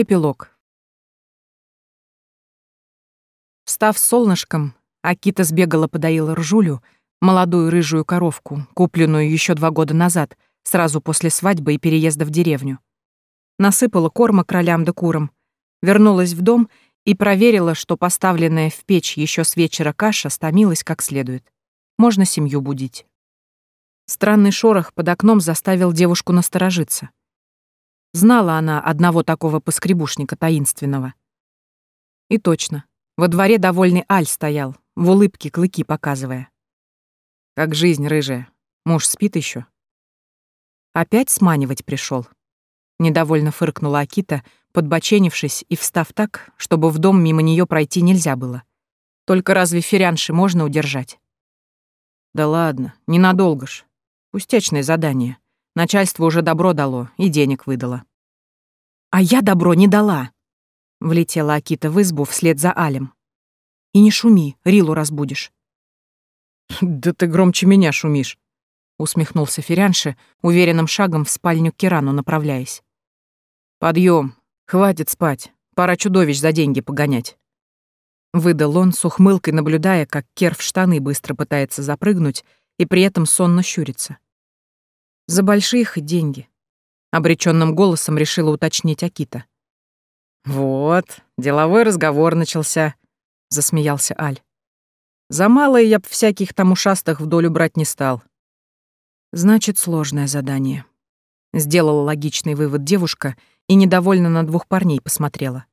Эпилог. Встав солнышком, Акита сбегала подоила ржулю, молодую рыжую коровку, купленную еще два года назад, сразу после свадьбы и переезда в деревню. Насыпала корма кролям да курам, вернулась в дом и проверила, что поставленная в печь еще с вечера каша стомилась как следует. Можно семью будить. Странный шорох под окном заставил девушку насторожиться. Знала она одного такого поскребушника таинственного. И точно, во дворе довольный Аль стоял, в улыбке клыки показывая. Как жизнь рыжая. Муж спит еще. Опять сманивать пришел. Недовольно фыркнула Акита, подбоченившись и встав так, чтобы в дом мимо нее пройти нельзя было. Только разве ферянши можно удержать? Да ладно, ненадолго ж. Пустячное задание. Начальство уже добро дало и денег выдало. «А я добро не дала!» Влетела Акита в избу вслед за Алем. «И не шуми, Рилу разбудишь». «Да ты громче меня шумишь», — усмехнулся Ферянши, уверенным шагом в спальню Кирану направляясь. «Подъем, хватит спать, пора чудовищ за деньги погонять». Выдал он с ухмылкой, наблюдая, как Кер в штаны быстро пытается запрыгнуть и при этом сонно щурится. За большие хоть деньги. Обреченным голосом решила уточнить Акита. Вот, деловой разговор начался, засмеялся Аль. За малое я б всяких там ушастых в долю брать не стал. Значит, сложное задание. Сделала логичный вывод девушка и недовольно на двух парней посмотрела.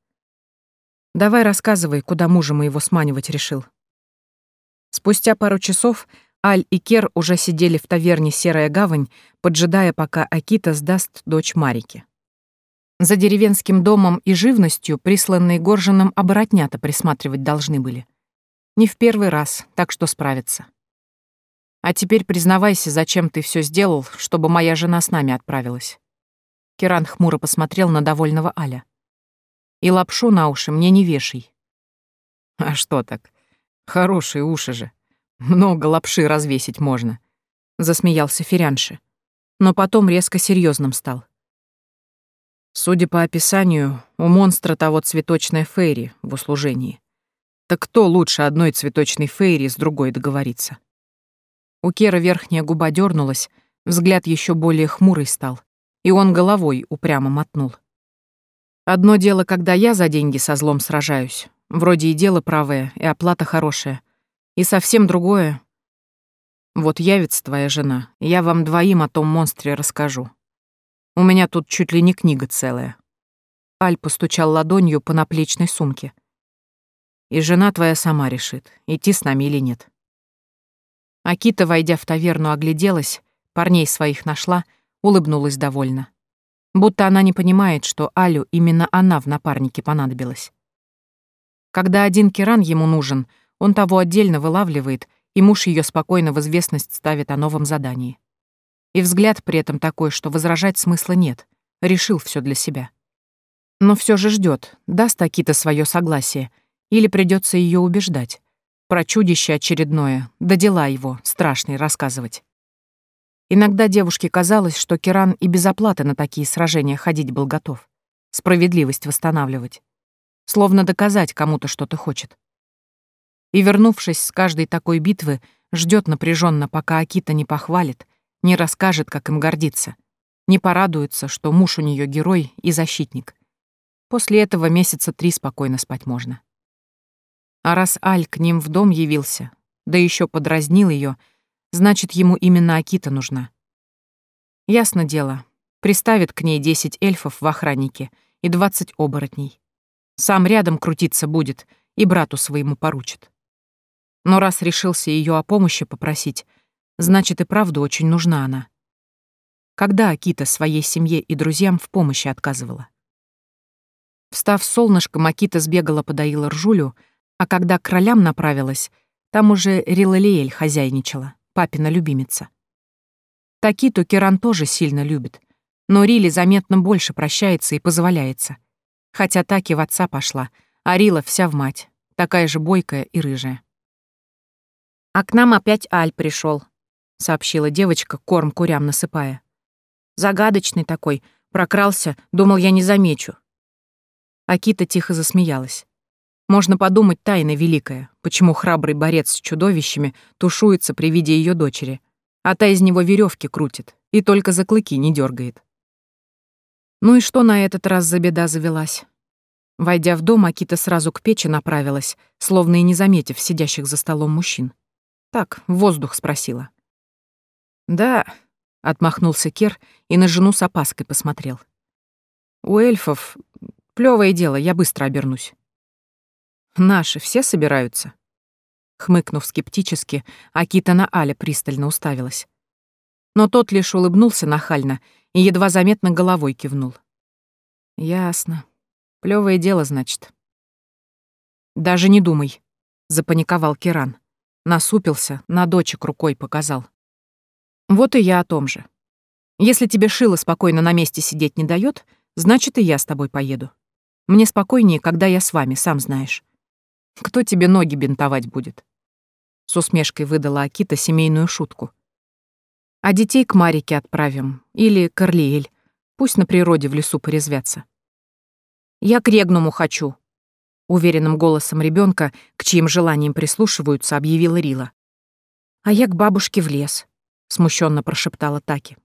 Давай рассказывай, куда мужа моего сманивать решил. Спустя пару часов Аль и Кер уже сидели в таверне «Серая гавань», поджидая, пока Акита сдаст дочь Марике. За деревенским домом и живностью присланные Горжином оборотнята присматривать должны были. Не в первый раз, так что справятся. А теперь признавайся, зачем ты все сделал, чтобы моя жена с нами отправилась. Керан хмуро посмотрел на довольного Аля. И лапшу на уши мне не вешай. А что так? Хорошие уши же. Много лапши развесить можно, засмеялся Ферянши, но потом резко серьезным стал. Судя по описанию, у монстра того цветочная фейри в услужении. Так кто лучше одной цветочной фейри с другой договориться? У Кера верхняя губа дернулась, взгляд еще более хмурый стал, и он головой упрямо мотнул. Одно дело, когда я за деньги со злом сражаюсь, вроде и дело правое, и оплата хорошая, и совсем другое. Вот явится твоя жена, я вам двоим о том монстре расскажу. У меня тут чуть ли не книга целая. Аль постучал ладонью по наплечной сумке. И жена твоя сама решит, идти с нами или нет. Акита, войдя в таверну, огляделась, парней своих нашла, улыбнулась довольно. Будто она не понимает, что Алю именно она в напарнике понадобилась. Когда один керан ему нужен — он того отдельно вылавливает, и муж ее спокойно в известность ставит о новом задании. И взгляд при этом такой, что возражать смысла нет. Решил все для себя. Но все же ждет, даст Акита свое согласие, или придется ее убеждать. Про чудище очередное, да дела его, страшные, рассказывать. Иногда девушке казалось, что Киран и без оплаты на такие сражения ходить был готов. Справедливость восстанавливать. Словно доказать кому-то что-то хочет и, вернувшись с каждой такой битвы, ждет напряженно, пока Акита не похвалит, не расскажет, как им гордиться, не порадуется, что муж у нее герой и защитник. После этого месяца три спокойно спать можно. А раз Аль к ним в дом явился, да еще подразнил ее, значит, ему именно Акита нужна. Ясно дело, приставит к ней десять эльфов в охраннике и двадцать оборотней. Сам рядом крутиться будет и брату своему поручит. Но раз решился ее о помощи попросить, значит и правду очень нужна она. Когда Акита своей семье и друзьям в помощи отказывала? Встав солнышком, Акита сбегала подоила ржулю, а когда к кролям направилась, там уже Рилалиэль хозяйничала, папина любимица. Такиту Керан тоже сильно любит, но Риле заметно больше прощается и позволяется. Хотя Таки в отца пошла, а Рила вся в мать, такая же бойкая и рыжая. «А к нам опять Аль пришел, сообщила девочка, корм курям насыпая. «Загадочный такой, прокрался, думал, я не замечу». Акита тихо засмеялась. Можно подумать, тайна великая, почему храбрый борец с чудовищами тушуется при виде ее дочери, а та из него веревки крутит и только за клыки не дергает. Ну и что на этот раз за беда завелась? Войдя в дом, Акита сразу к печи направилась, словно и не заметив сидящих за столом мужчин. Так, воздух спросила. «Да», — отмахнулся Кер и на жену с опаской посмотрел. «У эльфов плевое дело, я быстро обернусь». «Наши все собираются?» Хмыкнув скептически, Акита на Аля пристально уставилась. Но тот лишь улыбнулся нахально и едва заметно головой кивнул. «Ясно. Плевое дело, значит». «Даже не думай», — запаниковал Киран. Насупился, на дочек рукой показал. Вот и я о том же. Если тебе Шила спокойно на месте сидеть не дает, значит, и я с тобой поеду. Мне спокойнее, когда я с вами, сам знаешь. Кто тебе ноги бинтовать будет?» С усмешкой выдала Акита семейную шутку. «А детей к Марике отправим. Или к Орлиэль. Пусть на природе в лесу порезвятся». «Я к Регнуму хочу», — уверенным голосом ребенка, к чьим желаниям прислушиваются, объявила Рила. «А я к бабушке в лес», — смущенно прошептала Таки.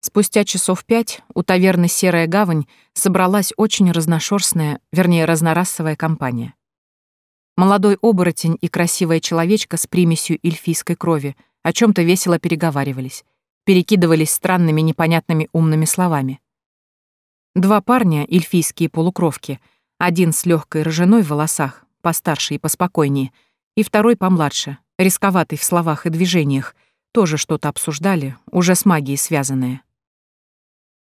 Спустя часов пять у таверны «Серая гавань» собралась очень разношерстная, вернее, разнорасовая компания. Молодой оборотень и красивая человечка с примесью эльфийской крови о чем то весело переговаривались, перекидывались странными непонятными умными словами. Два парня, эльфийские полукровки, один с легкой рыжиной в волосах, постарше и поспокойнее, и второй помладше, рисковатый в словах и движениях, тоже что-то обсуждали, уже с магией связанное.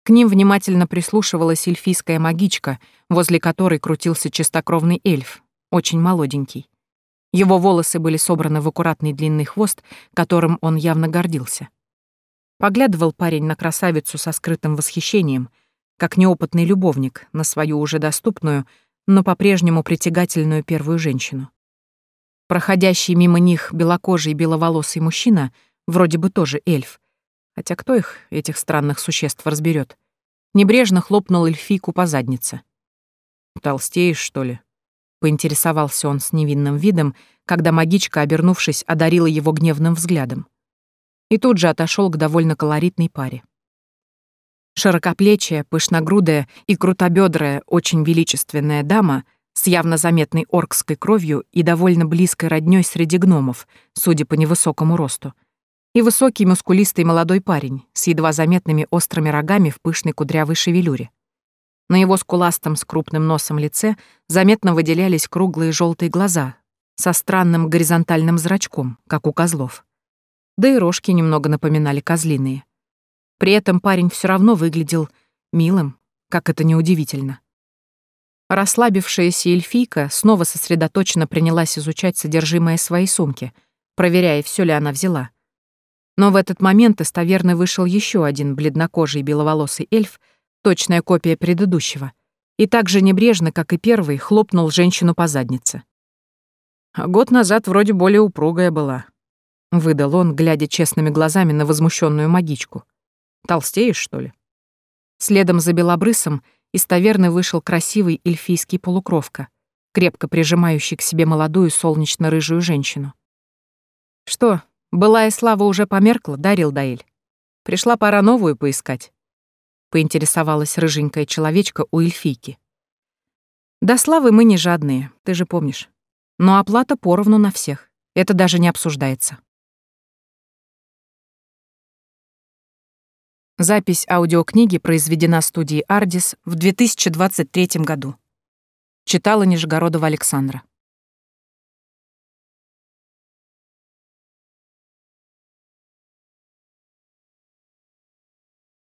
К ним внимательно прислушивалась эльфийская магичка, возле которой крутился чистокровный эльф, очень молоденький. Его волосы были собраны в аккуратный длинный хвост, которым он явно гордился. Поглядывал парень на красавицу со скрытым восхищением, как неопытный любовник на свою уже доступную, но по-прежнему притягательную первую женщину. Проходящий мимо них белокожий беловолосый мужчина — Вроде бы тоже эльф. Хотя кто их, этих странных существ, разберет? Небрежно хлопнул эльфийку по заднице. «Толстеешь, что ли?» Поинтересовался он с невинным видом, когда магичка, обернувшись, одарила его гневным взглядом. И тут же отошел к довольно колоритной паре. Широкоплечая, пышногрудая и крутобедрая, очень величественная дама с явно заметной оркской кровью и довольно близкой роднёй среди гномов, судя по невысокому росту, и высокий мускулистый молодой парень с едва заметными острыми рогами в пышной кудрявой шевелюре. На его скуластом с крупным носом лице заметно выделялись круглые желтые глаза со странным горизонтальным зрачком, как у козлов. Да и рожки немного напоминали козлиные. При этом парень все равно выглядел милым, как это неудивительно. Расслабившаяся эльфийка снова сосредоточенно принялась изучать содержимое своей сумки, проверяя, все ли она взяла. Но в этот момент из таверны вышел еще один бледнокожий беловолосый эльф, точная копия предыдущего, и так же небрежно, как и первый, хлопнул женщину по заднице. А год назад вроде более упругая была, выдал он, глядя честными глазами на возмущенную магичку. Толстеешь, что ли? Следом за белобрысом из таверны вышел красивый эльфийский полукровка, крепко прижимающий к себе молодую солнечно-рыжую женщину. «Что, Былая слава уже померкла, Дарил Даэль. Пришла пора новую поискать. Поинтересовалась рыженькая человечка у эльфийки. До славы мы не жадные, ты же помнишь. Но оплата поровну на всех. Это даже не обсуждается. Запись аудиокниги произведена студией «Ардис» в 2023 году. Читала Нижегородова Александра.